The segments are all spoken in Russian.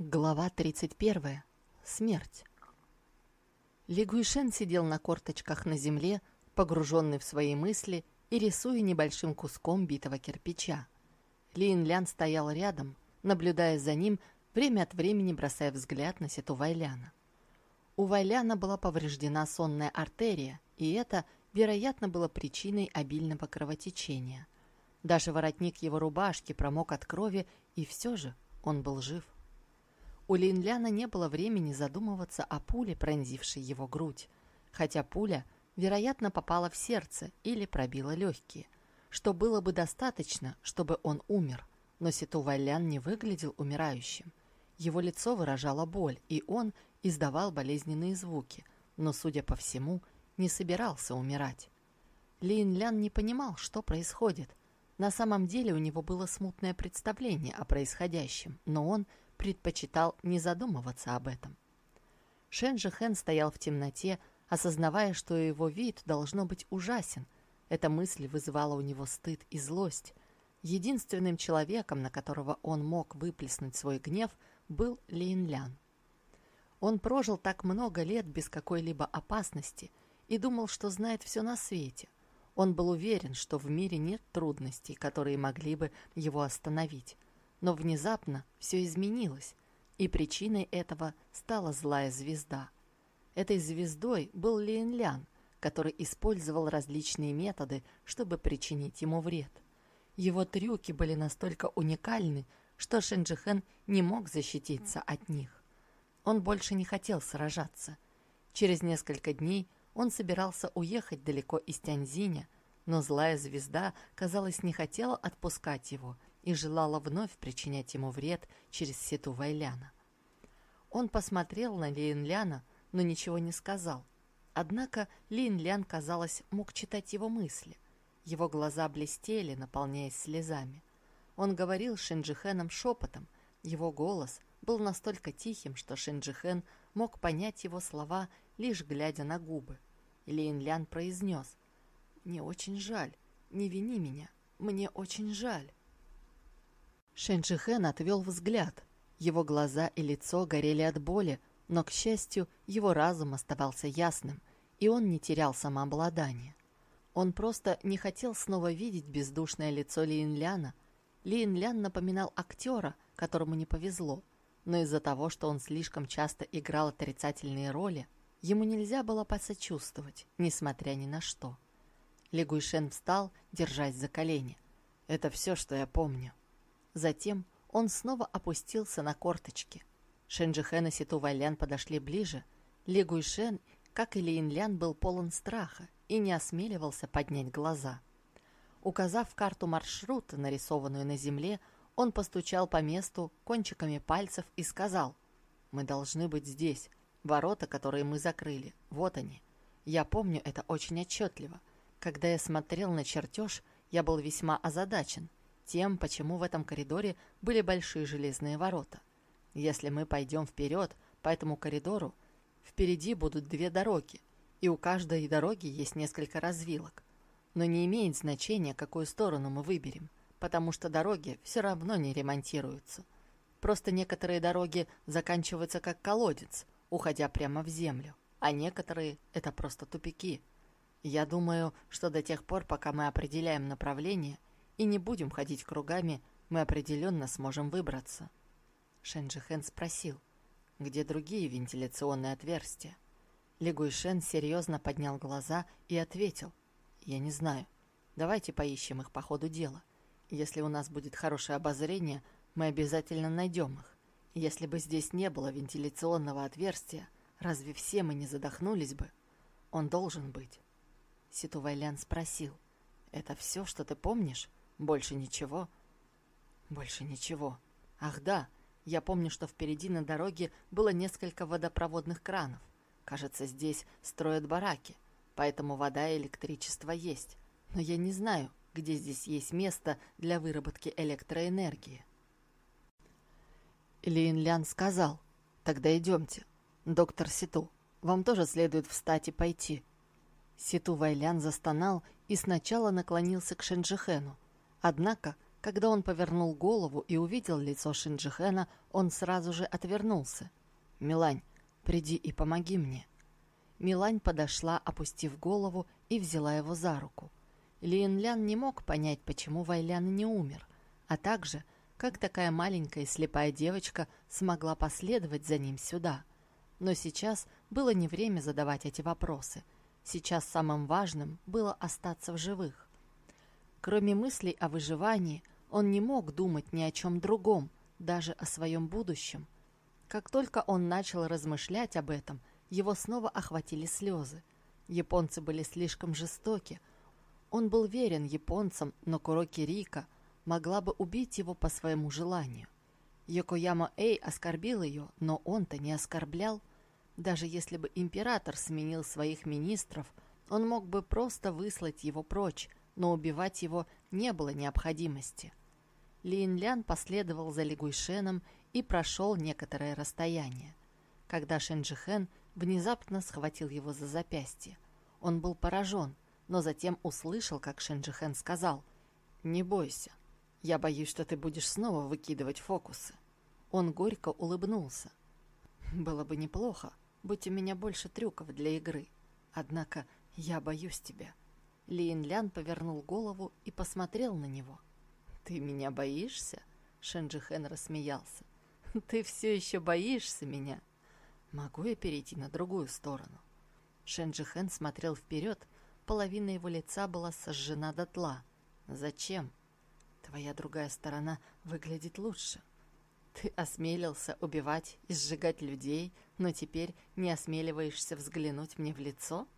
Глава 31. Смерть. Ли Гуйшен сидел на корточках на земле, погруженный в свои мысли и рисуя небольшим куском битого кирпича. Ли Инлян стоял рядом, наблюдая за ним, время от времени бросая взгляд на Сету Вайляна. У Вайляна была повреждена сонная артерия, и это, вероятно, было причиной обильного кровотечения. Даже воротник его рубашки промок от крови, и все же он был жив. У Линляна не было времени задумываться о пуле, пронзившей его грудь, хотя пуля, вероятно, попала в сердце или пробила легкие, что было бы достаточно, чтобы он умер, но Ситу Вайлян не выглядел умирающим. Его лицо выражало боль, и он издавал болезненные звуки, но, судя по всему, не собирался умирать. Лин Лян не понимал, что происходит. На самом деле у него было смутное представление о происходящем, но он предпочитал не задумываться об этом. Шен Хэн стоял в темноте, осознавая, что его вид должно быть ужасен. Эта мысль вызывала у него стыд и злость. Единственным человеком, на которого он мог выплеснуть свой гнев, был Лин Лян. Он прожил так много лет без какой-либо опасности и думал, что знает все на свете. Он был уверен, что в мире нет трудностей, которые могли бы его остановить. Но внезапно все изменилось, и причиной этого стала злая звезда. Этой звездой был Лин Лян, который использовал различные методы, чтобы причинить ему вред. Его трюки были настолько уникальны, что Шенджихен не мог защититься от них. Он больше не хотел сражаться. Через несколько дней он собирался уехать далеко из Тяньзиня, но злая звезда, казалось, не хотела отпускать его – и желала вновь причинять ему вред через сету Вайляна. Он посмотрел на Линляна, но ничего не сказал. Однако Линлян, казалось, мог читать его мысли. Его глаза блестели, наполняясь слезами. Он говорил Шинджихеном шепотом. Его голос был настолько тихим, что Шинджихен мог понять его слова, лишь глядя на губы. Линлян произнес «Мне очень жаль, не вини меня, мне очень жаль». Шэньчжихэн отвел взгляд. Его глаза и лицо горели от боли, но, к счастью, его разум оставался ясным, и он не терял самообладание. Он просто не хотел снова видеть бездушное лицо Линляна. Линлян напоминал актера, которому не повезло, но из-за того, что он слишком часто играл отрицательные роли, ему нельзя было посочувствовать, несмотря ни на что. Ли Гуйшен встал, держась за колени. «Это все, что я помню». Затем он снова опустился на корточки. Шенджихен и Ситу Вайлян подошли ближе. Ли Гуйшен, как и Ли Инлян, был полон страха и не осмеливался поднять глаза. Указав карту маршрута, нарисованную на земле, он постучал по месту кончиками пальцев и сказал, «Мы должны быть здесь. Ворота, которые мы закрыли. Вот они. Я помню это очень отчетливо. Когда я смотрел на чертеж, я был весьма озадачен тем, почему в этом коридоре были большие железные ворота. Если мы пойдем вперед по этому коридору, впереди будут две дороги, и у каждой дороги есть несколько развилок. Но не имеет значения, какую сторону мы выберем, потому что дороги все равно не ремонтируются. Просто некоторые дороги заканчиваются как колодец, уходя прямо в землю, а некоторые — это просто тупики. Я думаю, что до тех пор, пока мы определяем направление — и не будем ходить кругами, мы определенно сможем выбраться. Шенджихен спросил, где другие вентиляционные отверстия. Лигуйшен серьезно поднял глаза и ответил, я не знаю. Давайте поищем их по ходу дела. Если у нас будет хорошее обозрение, мы обязательно найдем их. Если бы здесь не было вентиляционного отверстия, разве все мы не задохнулись бы? Он должен быть. Ситувайлян спросил, это все, что ты помнишь? Больше ничего? Больше ничего. Ах да, я помню, что впереди на дороге было несколько водопроводных кранов. Кажется, здесь строят бараки, поэтому вода и электричество есть. Но я не знаю, где здесь есть место для выработки электроэнергии. Лин Лян сказал, тогда идемте. Доктор Ситу, вам тоже следует встать и пойти. Ситу Вайлян застонал и сначала наклонился к Шенджихену, Однако, Когда он повернул голову и увидел лицо Шинджихена, он сразу же отвернулся. «Милань, приди и помоги мне». Милань подошла, опустив голову, и взяла его за руку. Лиенлян не мог понять, почему Вайлян не умер, а также, как такая маленькая слепая девочка смогла последовать за ним сюда. Но сейчас было не время задавать эти вопросы. Сейчас самым важным было остаться в живых. Кроме мыслей о выживании, он не мог думать ни о чем другом, даже о своем будущем. Как только он начал размышлять об этом, его снова охватили слезы. Японцы были слишком жестоки. Он был верен японцам, но Куроки Рика могла бы убить его по своему желанию. Йокояма Эй оскорбил ее, но он-то не оскорблял. Даже если бы император сменил своих министров, он мог бы просто выслать его прочь, но убивать его не было необходимости. Лин Лян последовал за Лигуйшеном и прошел некоторое расстояние. Когда Шенджихен внезапно схватил его за запястье. Он был поражен, но затем услышал, как Шенджихен сказал «Не бойся, я боюсь, что ты будешь снова выкидывать фокусы». Он горько улыбнулся. «Было бы неплохо, будь у меня больше трюков для игры. Однако я боюсь тебя». Лин Лян повернул голову и посмотрел на него. «Ты меня боишься?» Шенджихен рассмеялся. «Ты все еще боишься меня?» Могу я перейти на другую сторону? Шенджихен смотрел вперед, половина его лица была сожжена дотла. Зачем? Твоя другая сторона выглядит лучше. Ты осмелился убивать и сжигать людей, но теперь не осмеливаешься взглянуть мне в лицо?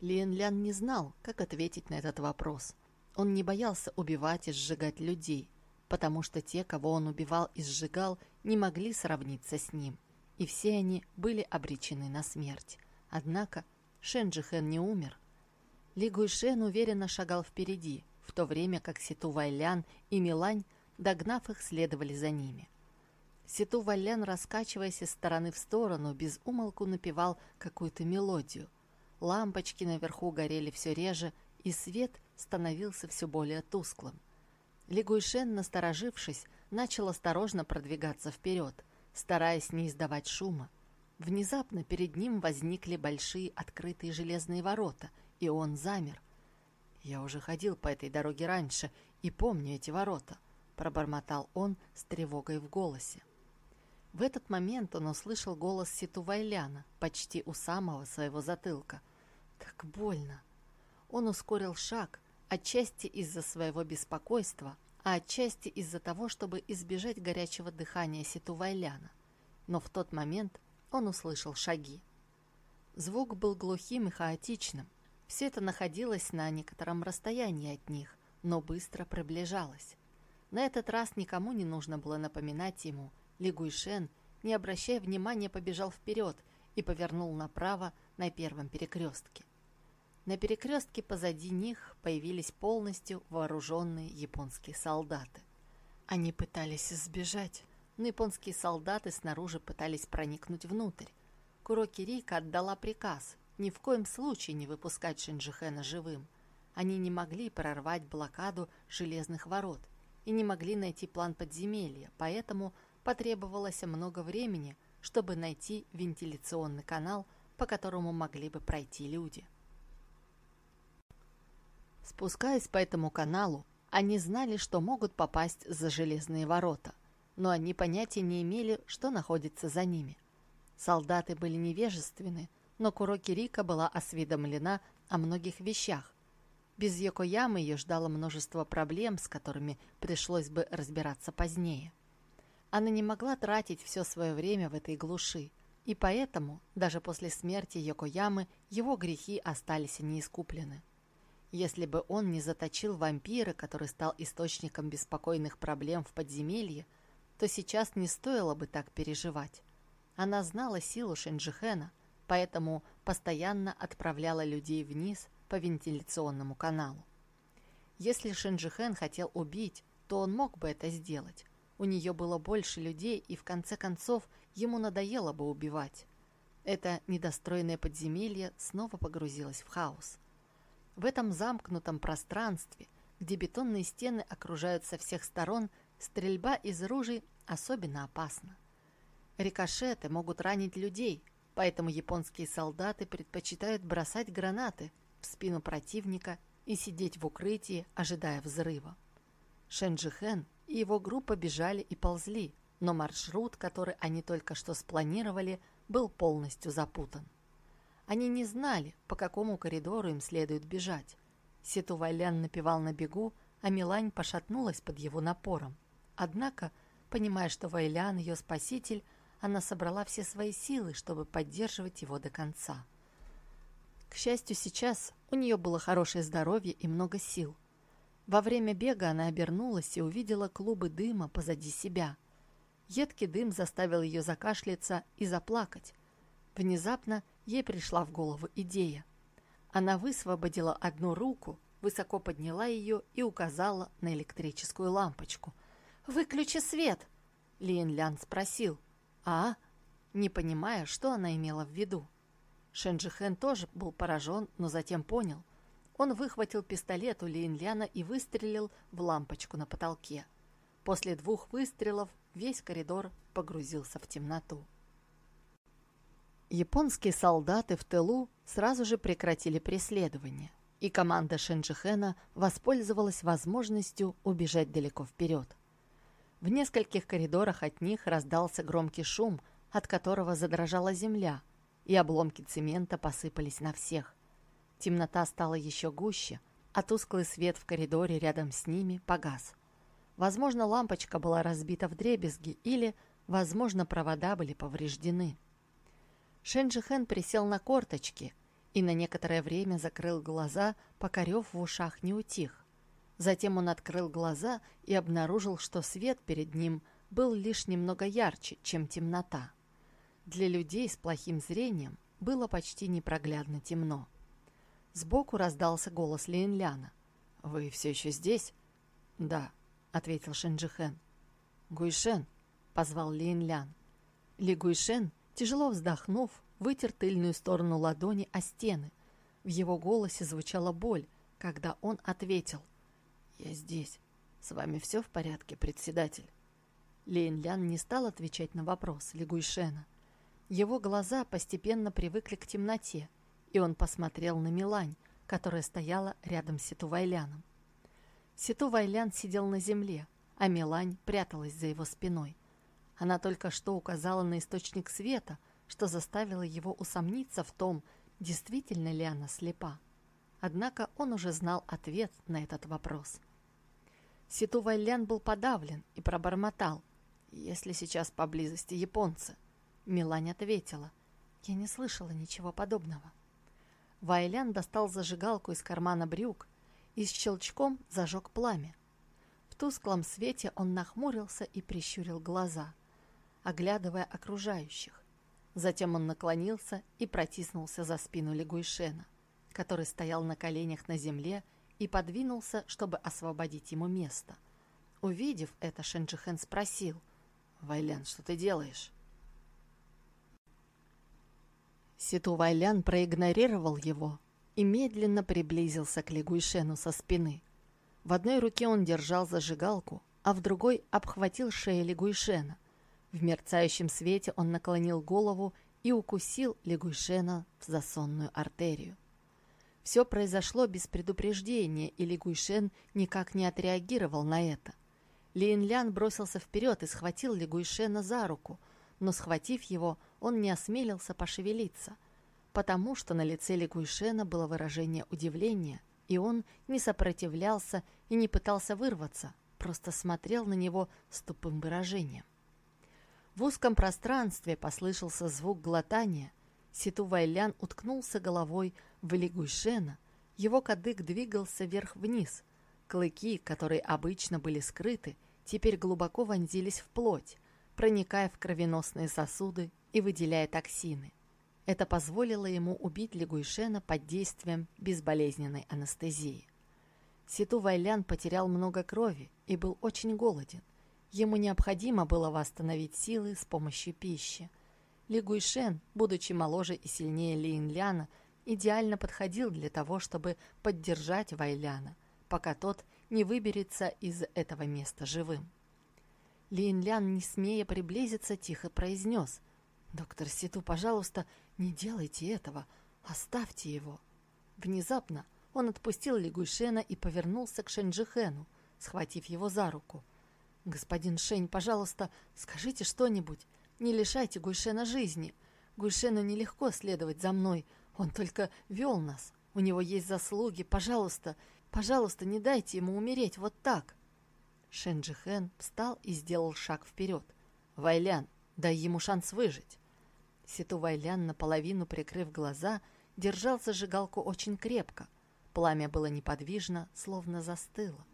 Лин Лян не знал, как ответить на этот вопрос. Он не боялся убивать и сжигать людей, потому что те, кого он убивал и сжигал, не могли сравниться с ним, и все они были обречены на смерть. Однако Шенджихен не умер. Ли Гуйшен уверенно шагал впереди, в то время как Ситу Вайлян и Милань, догнав их, следовали за ними. Ситу Вайлян, раскачиваясь из стороны в сторону, без умолку напевал какую-то мелодию. Лампочки наверху горели все реже, и свет становился все более тусклым. Лигуйшен, насторожившись, начал осторожно продвигаться вперед, стараясь не издавать шума. Внезапно перед ним возникли большие открытые железные ворота, и он замер. «Я уже ходил по этой дороге раньше и помню эти ворота», — пробормотал он с тревогой в голосе. В этот момент он услышал голос Ситу Вайляна почти у самого своего затылка. «Так больно!» Он ускорил шаг, отчасти из-за своего беспокойства, а отчасти из-за того, чтобы избежать горячего дыхания Ситувайляна. Но в тот момент он услышал шаги. Звук был глухим и хаотичным. Все это находилось на некотором расстоянии от них, но быстро приближалось. На этот раз никому не нужно было напоминать ему. Ли Гуйшен, не обращая внимания, побежал вперед и повернул направо на первом перекрестке. На перекрестке позади них появились полностью вооруженные японские солдаты. Они пытались сбежать, но японские солдаты снаружи пытались проникнуть внутрь. Куроки Рика отдала приказ ни в коем случае не выпускать Шинджихена живым. Они не могли прорвать блокаду железных ворот и не могли найти план подземелья, поэтому потребовалось много времени, чтобы найти вентиляционный канал, по которому могли бы пройти люди. Спускаясь по этому каналу, они знали, что могут попасть за железные ворота, но они понятия не имели, что находится за ними. Солдаты были невежественны, но Куроки Рика была осведомлена о многих вещах. Без Йокоямы ее ждало множество проблем, с которыми пришлось бы разбираться позднее. Она не могла тратить все свое время в этой глуши, и поэтому, даже после смерти Йокоямы, его грехи остались неискуплены. Если бы он не заточил вампира, который стал источником беспокойных проблем в подземелье, то сейчас не стоило бы так переживать. Она знала силу Шенджихена, поэтому постоянно отправляла людей вниз по вентиляционному каналу. Если Шенджихен хотел убить, то он мог бы это сделать. У нее было больше людей, и в конце концов ему надоело бы убивать. Это недостроенное подземелье снова погрузилось в хаос – В этом замкнутом пространстве, где бетонные стены окружают со всех сторон, стрельба из ружей особенно опасна. Рикошеты могут ранить людей, поэтому японские солдаты предпочитают бросать гранаты в спину противника и сидеть в укрытии, ожидая взрыва. Шенджихен и его группа бежали и ползли, но маршрут, который они только что спланировали, был полностью запутан. Они не знали, по какому коридору им следует бежать. Сету Вайлян напевал на бегу, а Милань пошатнулась под его напором. Однако, понимая, что Вайлян ее спаситель, она собрала все свои силы, чтобы поддерживать его до конца. К счастью, сейчас у нее было хорошее здоровье и много сил. Во время бега она обернулась и увидела клубы дыма позади себя – Едкий дым заставил ее закашляться и заплакать. Внезапно ей пришла в голову идея. Она высвободила одну руку, высоко подняла ее и указала на электрическую лампочку. «Выключи свет!» Лин Лян спросил. «А?» Не понимая, что она имела в виду. Шенджихен тоже был поражен, но затем понял. Он выхватил пистолет у Лин Ляна и выстрелил в лампочку на потолке. После двух выстрелов весь коридор погрузился в темноту. Японские солдаты в тылу сразу же прекратили преследование, и команда Шенджихена воспользовалась возможностью убежать далеко вперед. В нескольких коридорах от них раздался громкий шум, от которого задрожала земля, и обломки цемента посыпались на всех. Темнота стала еще гуще, а тусклый свет в коридоре рядом с ними погас. Возможно, лампочка была разбита в дребезги или, возможно, провода были повреждены. Шенджихен присел на корточки и на некоторое время закрыл глаза, пока рев в ушах не утих. Затем он открыл глаза и обнаружил, что свет перед ним был лишь немного ярче, чем темнота. Для людей с плохим зрением было почти непроглядно темно. Сбоку раздался голос Линляна. «Вы все еще здесь?» «Да», — ответил Шенджихен. «Гуйшен!» — позвал Лин Лян. Ли Гуйшен, тяжело вздохнув, вытер тыльную сторону ладони о стены. В его голосе звучала боль, когда он ответил. «Я здесь. С вами все в порядке, председатель?» Лин Лян не стал отвечать на вопрос Ли Гуйшена. Его глаза постепенно привыкли к темноте, и он посмотрел на Милань, которая стояла рядом с Ситувайляном. Ситу Вайлян сидел на земле, а Милань пряталась за его спиной. Она только что указала на источник света, что заставило его усомниться в том, действительно ли она слепа. Однако он уже знал ответ на этот вопрос. Ситу Вайлян был подавлен и пробормотал. «Если сейчас поблизости японцы?» Милань ответила. «Я не слышала ничего подобного». Вайлян достал зажигалку из кармана брюк и с щелчком зажег пламя. В тусклом свете он нахмурился и прищурил глаза, оглядывая окружающих. Затем он наклонился и протиснулся за спину Легуйшена, который стоял на коленях на земле и подвинулся, чтобы освободить ему место. Увидев это, Шенджихен спросил, «Вайлян, что ты делаешь?» Ситу Вайлян проигнорировал его и медленно приблизился к Лигуйшену со спины. В одной руке он держал зажигалку, а в другой обхватил шею Лигуйшена. В мерцающем свете он наклонил голову и укусил Лигуйшена в засонную артерию. Все произошло без предупреждения, и Лигуйшен никак не отреагировал на это. Линлян бросился вперед и схватил Лигуйшена за руку, но, схватив его, он не осмелился пошевелиться – потому что на лице Лигуйшена было выражение удивления, и он не сопротивлялся и не пытался вырваться, просто смотрел на него с тупым выражением. В узком пространстве послышался звук глотания. Ситу Вайлян уткнулся головой в Лигуйшена, его кадык двигался вверх-вниз. Клыки, которые обычно были скрыты, теперь глубоко вонзились в плоть, проникая в кровеносные сосуды и выделяя токсины. Это позволило ему убить Лигуйшена под действием безболезненной анестезии. Ситу Вайлян потерял много крови и был очень голоден. Ему необходимо было восстановить силы с помощью пищи. Ли Гуйшен, будучи моложе и сильнее Ли Инляна, идеально подходил для того, чтобы поддержать Вайляна, пока тот не выберется из этого места живым. Линлян, не смея приблизиться, тихо произнес. «Доктор Ситу, пожалуйста, не делайте этого. Оставьте его». Внезапно он отпустил Лигуйшена и повернулся к Шенджихену, схватив его за руку. «Господин Шень, пожалуйста, скажите что-нибудь. Не лишайте Гуйшена жизни. Гуйшену нелегко следовать за мной. Он только вел нас. У него есть заслуги. Пожалуйста, пожалуйста, не дайте ему умереть вот так». Шенджихен встал и сделал шаг вперед. «Вайлян, дай ему шанс выжить». Ситу Вайлян, наполовину прикрыв глаза, держал зажигалку очень крепко. Пламя было неподвижно, словно застыло.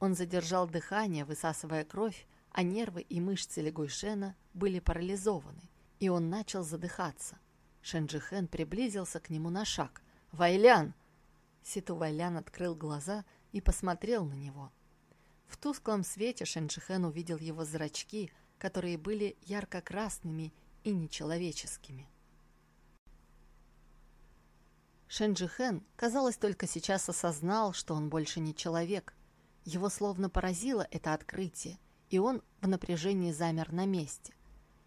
Он задержал дыхание, высасывая кровь, а нервы и мышцы Легуйшена были парализованы, и он начал задыхаться. Шенджихен приблизился к нему на шаг. «Вайлян!» Ситу Вайлян открыл глаза и посмотрел на него. В тусклом свете Шенджихен увидел его зрачки, которые были ярко-красными и нечеловеческими. Шенджихен, казалось, только сейчас осознал, что он больше не человек. Его словно поразило это открытие, и он в напряжении замер на месте.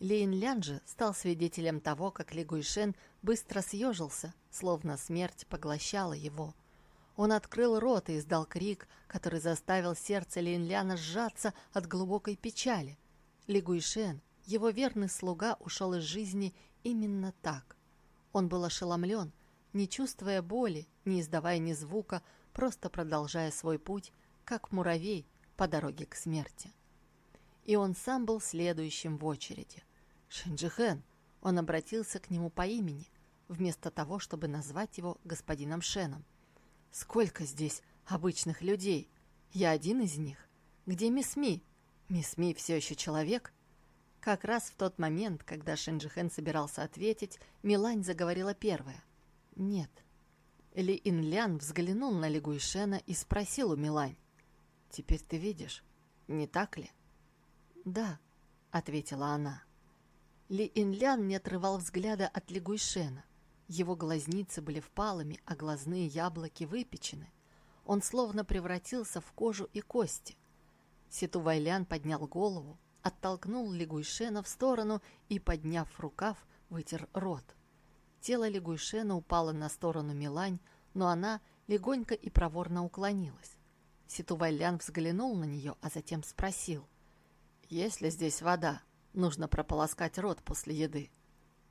Лейн Лян же стал свидетелем того, как Ли Гуйшен быстро съежился, словно смерть поглощала его. Он открыл рот и издал крик, который заставил сердце Линляна сжаться от глубокой печали. Ли Гуйшен, его верный слуга, ушел из жизни именно так. Он был ошеломлен, не чувствуя боли, не издавая ни звука, просто продолжая свой путь, как муравей по дороге к смерти. И он сам был следующим в очереди. Шинджихен, он обратился к нему по имени, вместо того, чтобы назвать его господином Шеном. Сколько здесь обычных людей? Я один из них. Где мисс Ми? Мисс Ми все еще человек? Как раз в тот момент, когда Шенджихен собирался ответить, Милань заговорила первая. Нет. Ли Инлян взглянул на Ли Гуйшена и спросил у Милань. «Теперь ты видишь, не так ли?» «Да», — ответила она. Ли Инлян не отрывал взгляда от Ли Гуйшена. Его глазницы были впалыми, а глазные яблоки выпечены. Он словно превратился в кожу и кости. Ситу Вайлян поднял голову, оттолкнул Лигуйшена в сторону и, подняв рукав, вытер рот. Тело Лигуйшена упало на сторону Милань, но она легонько и проворно уклонилась. Ситу Вайлян взглянул на нее, а затем спросил. «Есть ли здесь вода? Нужно прополоскать рот после еды».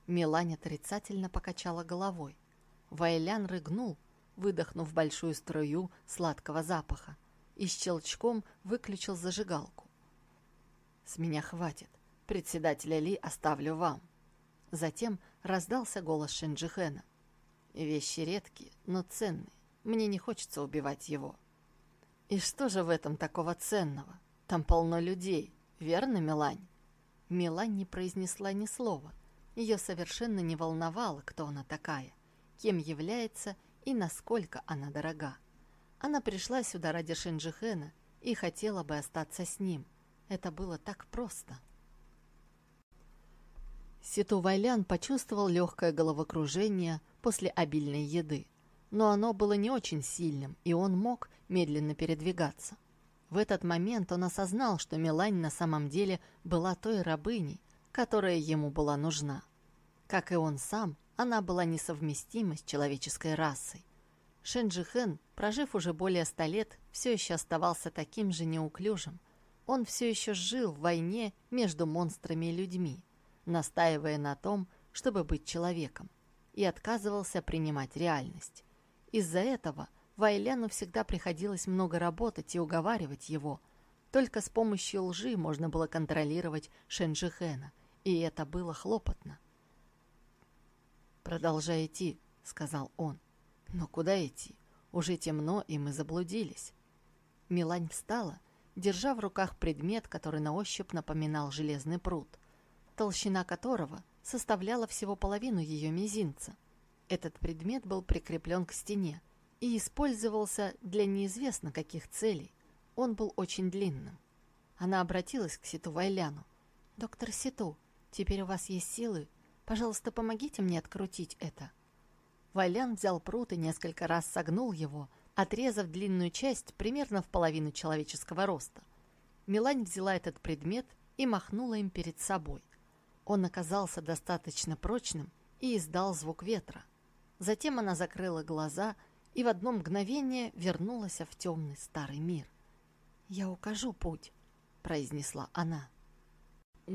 Милань отрицательно покачала головой. Вайлян рыгнул, выдохнув большую струю сладкого запаха, и щелчком выключил зажигалку. «С меня хватит. Председателя Ли оставлю вам». Затем раздался голос Шенджихена. «Вещи редкие, но ценные. Мне не хочется убивать его». «И что же в этом такого ценного? Там полно людей, верно, Милань?» Милань не произнесла ни слова — ее совершенно не волновало, кто она такая, кем является и насколько она дорога. Она пришла сюда ради Шинджихена и хотела бы остаться с ним. Это было так просто. Ситу Вайлян почувствовал легкое головокружение после обильной еды, но оно было не очень сильным, и он мог медленно передвигаться. В этот момент он осознал, что Милань на самом деле была той рабыней, которая ему была нужна. Как и он сам, она была несовместима с человеческой расой. Шенджи Хэн, прожив уже более ста лет, все еще оставался таким же неуклюжим. Он все еще жил в войне между монстрами и людьми, настаивая на том, чтобы быть человеком, и отказывался принимать реальность. Из-за этого Вайляну всегда приходилось много работать и уговаривать его. Только с помощью лжи можно было контролировать Шенджихена, и это было хлопотно. «Продолжай идти», — сказал он. «Но куда идти? Уже темно, и мы заблудились». Милань встала, держа в руках предмет, который на ощупь напоминал железный пруд, толщина которого составляла всего половину ее мизинца. Этот предмет был прикреплен к стене и использовался для неизвестно каких целей. Он был очень длинным. Она обратилась к Ситу Вайляну. «Доктор Ситу, теперь у вас есть силы. Пожалуйста, помогите мне открутить это». Валян взял пруд и несколько раз согнул его, отрезав длинную часть примерно в половину человеческого роста. Милань взяла этот предмет и махнула им перед собой. Он оказался достаточно прочным и издал звук ветра. Затем она закрыла глаза и в одно мгновение вернулась в темный старый мир. «Я укажу путь», — произнесла она.